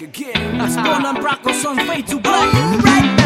back again. Las donan blancos on fade to black. Right.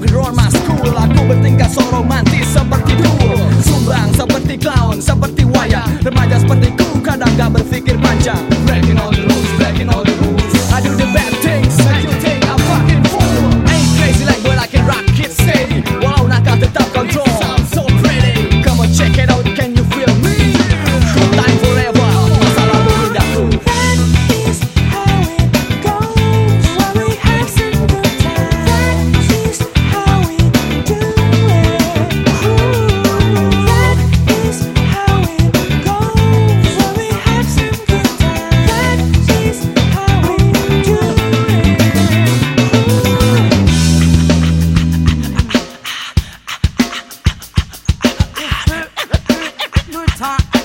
gedor mas cool. Aku bertingkah so romantis seperti dulu Sumbang seperti clown, seperti wayang. Remaja seperti kau. time.